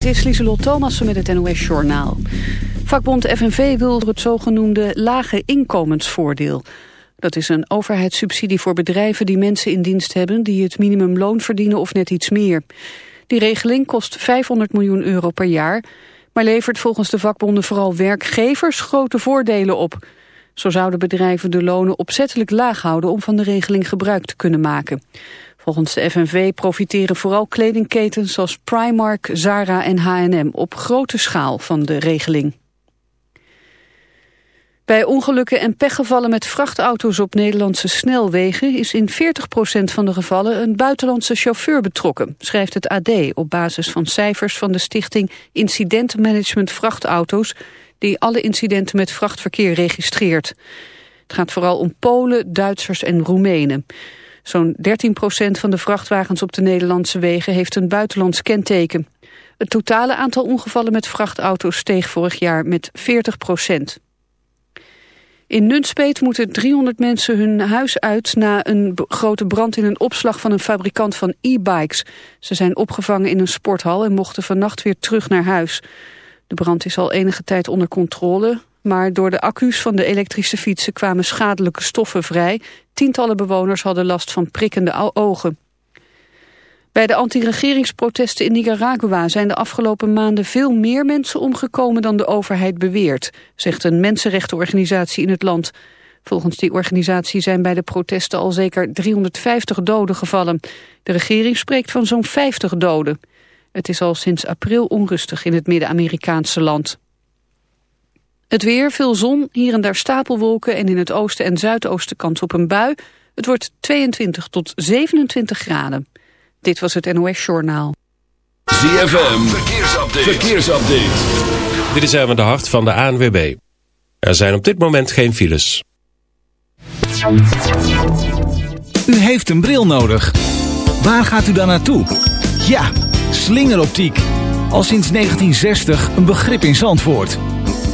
Het is Lieselot Thomassen met het NOS-journaal. Vakbond FNV wil het zogenoemde lage inkomensvoordeel. Dat is een overheidssubsidie voor bedrijven die mensen in dienst hebben... die het minimumloon verdienen of net iets meer. Die regeling kost 500 miljoen euro per jaar... maar levert volgens de vakbonden vooral werkgevers grote voordelen op. Zo zouden bedrijven de lonen opzettelijk laag houden... om van de regeling gebruik te kunnen maken. Volgens de FNV profiteren vooral kledingketens zoals Primark, Zara en H&M op grote schaal van de regeling. Bij ongelukken en pechgevallen met vrachtauto's op Nederlandse snelwegen is in 40% van de gevallen een buitenlandse chauffeur betrokken, schrijft het AD op basis van cijfers van de stichting Incidentenmanagement Vrachtauto's, die alle incidenten met vrachtverkeer registreert. Het gaat vooral om Polen, Duitsers en Roemenen. Zo'n 13% van de vrachtwagens op de Nederlandse wegen heeft een buitenlands kenteken. Het totale aantal ongevallen met vrachtauto's steeg vorig jaar met 40% In Nunspeet moeten 300 mensen hun huis uit na een grote brand in een opslag van een fabrikant van e-bikes. Ze zijn opgevangen in een sporthal en mochten vannacht weer terug naar huis. De brand is al enige tijd onder controle. Maar door de accu's van de elektrische fietsen kwamen schadelijke stoffen vrij. Tientallen bewoners hadden last van prikkende ogen. Bij de anti-regeringsprotesten in Nicaragua zijn de afgelopen maanden veel meer mensen omgekomen dan de overheid beweert, zegt een mensenrechtenorganisatie in het land. Volgens die organisatie zijn bij de protesten al zeker 350 doden gevallen. De regering spreekt van zo'n 50 doden. Het is al sinds april onrustig in het Midden-Amerikaanse land. Het weer, veel zon, hier en daar stapelwolken en in het oosten en zuidoosten kans op een bui. Het wordt 22 tot 27 graden. Dit was het NOS Journaal. ZFM, verkeersupdate. verkeersupdate. Dit is even de hart van de ANWB. Er zijn op dit moment geen files. U heeft een bril nodig. Waar gaat u dan naartoe? Ja, slingeroptiek. Al sinds 1960 een begrip in Zandvoort.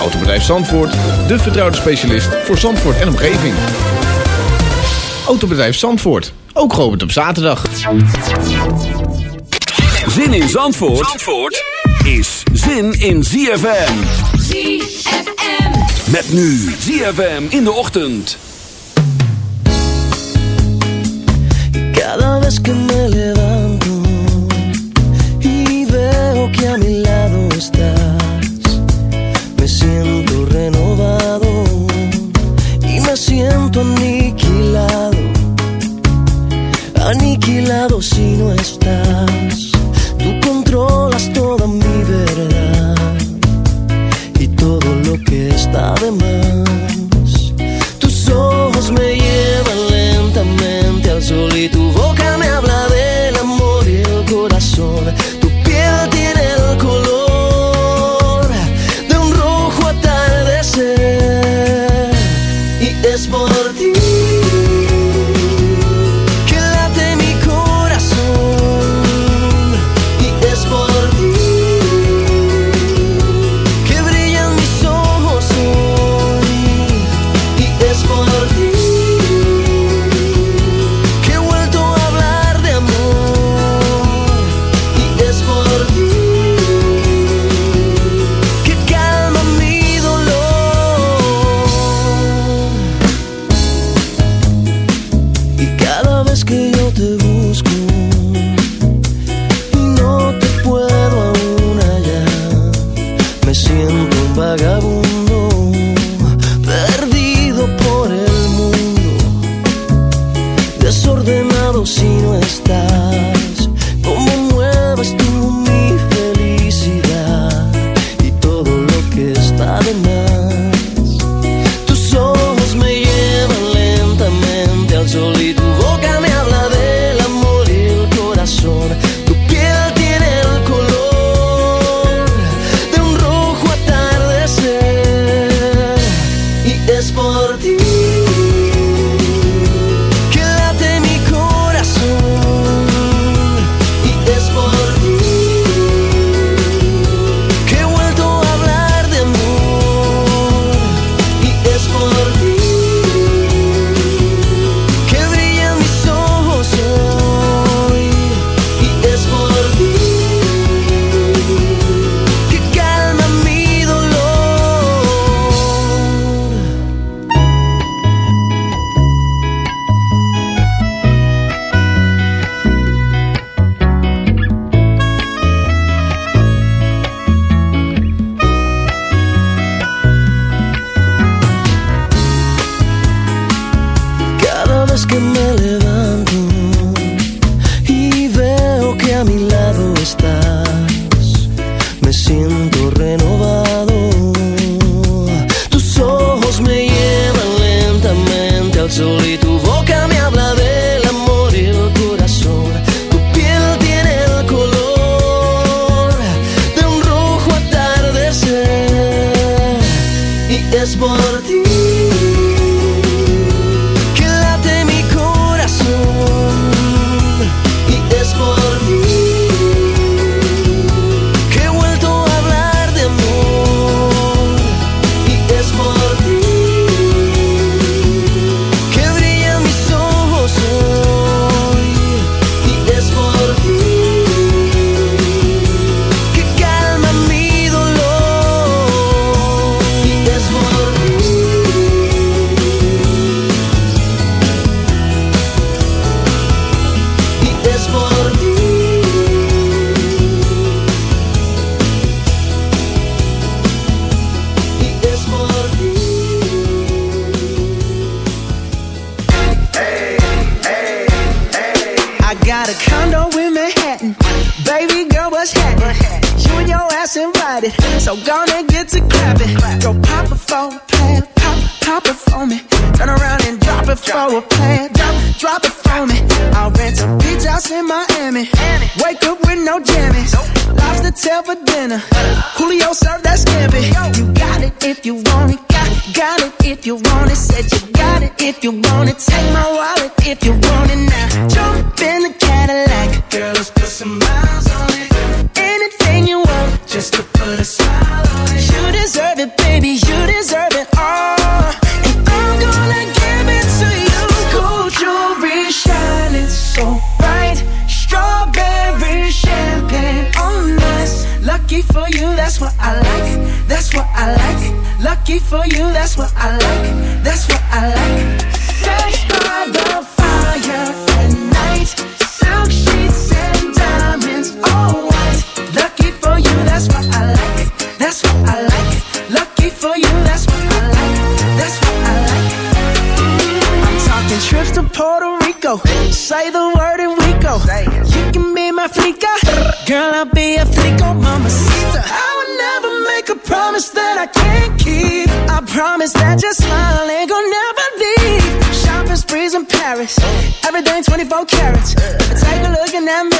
Autobedrijf Zandvoort, de vertrouwde specialist voor Zandvoort en omgeving. Autobedrijf Zandvoort, ook geopend op zaterdag. Zin in Zandvoort, Zandvoort is zin in ZFM. ZFM. Met nu ZFM in de ochtend. Cada vez que me levanto y veo que a mi lado estás, siento aniquilado, aniquilado si no estás. Tú controlas toda mi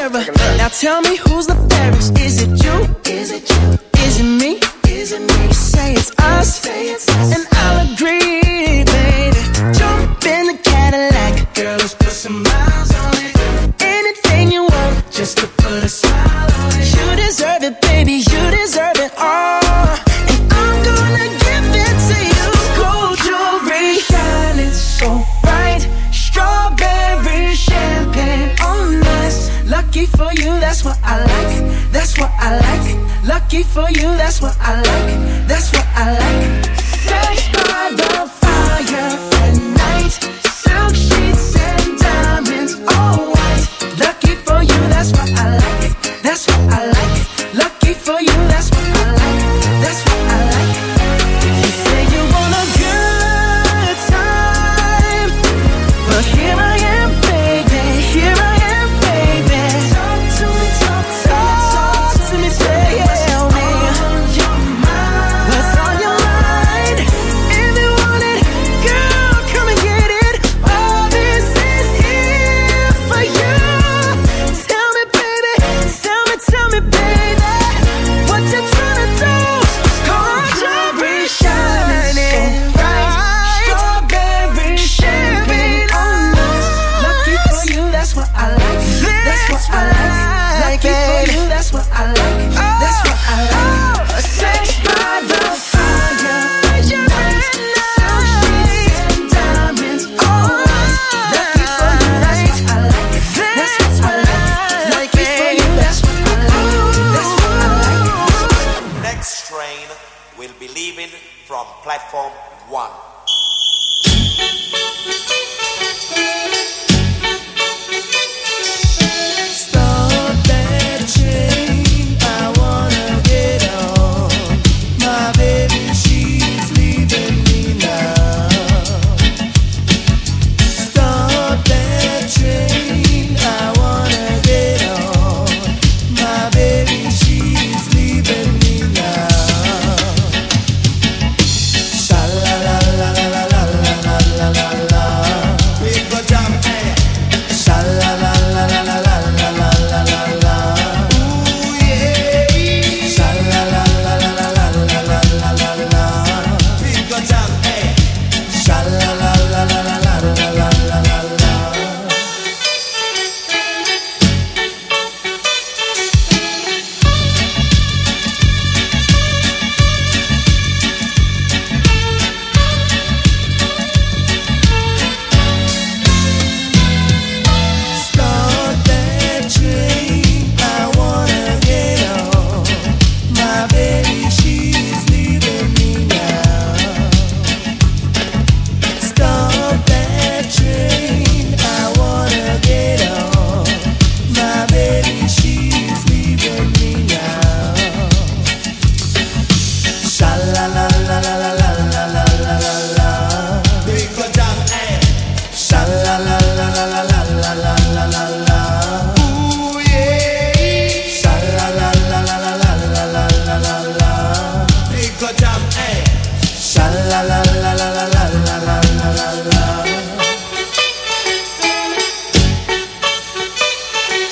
observer. Now tell me who's the fairest? Is it you? Is it you? Is it me? Is it me? You say it's us, say it's us. and I'll agree. platform one.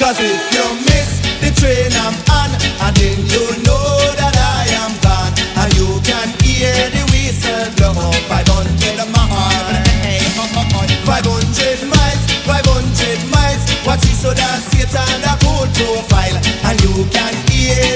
Cause if you miss the train I'm on, and then you know that I am gone, and you can hear the whistle blow 500 miles, 500 miles, 500 miles. Watch it so that Satan a cool profile, and you can hear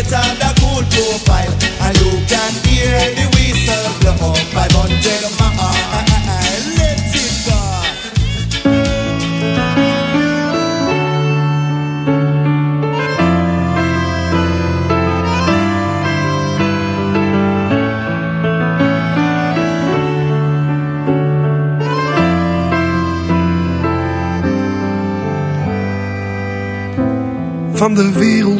that Satan the cool profile. And you can hear the whistle blow. up 500 miles, let it go. Van de wereld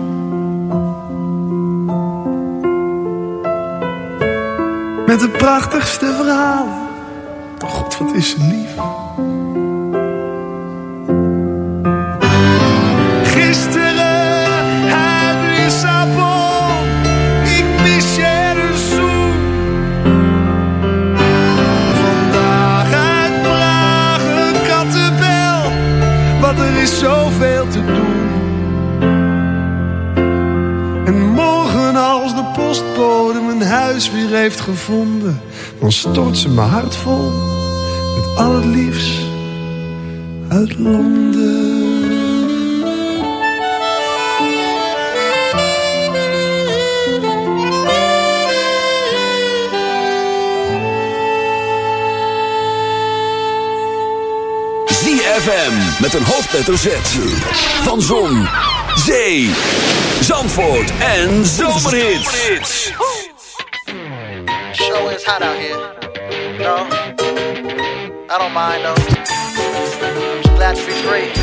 De prachtigste verhalen. Oh God, wat is ze lief. Gisteren uit Lissabon. Ik mis je een zoen. Vandaag uit Praag een kattenbel. Want er is zoveel postbode mijn huis weer heeft gevonden, dan stort ze mijn hart vol met al het liefst uit Londen. ZFM met een hoofdletter Z. Van Zon, Zee, Zandvoort en Zomerhits. Show is hot out here. No, I don't mind though. Just glad to be free.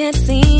Can't seem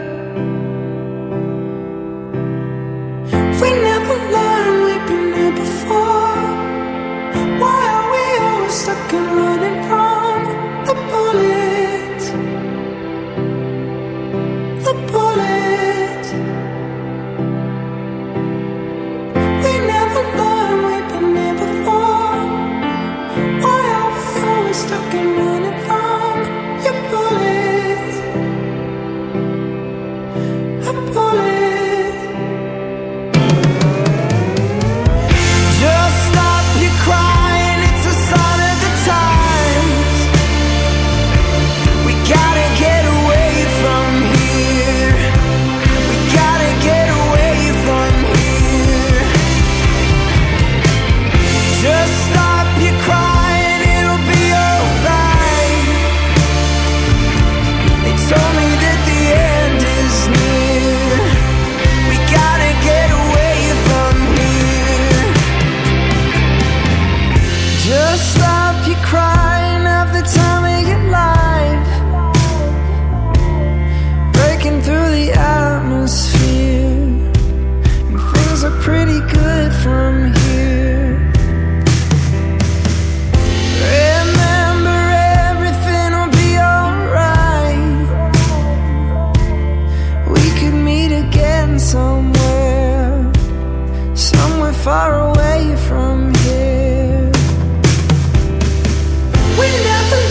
far away from here. We never.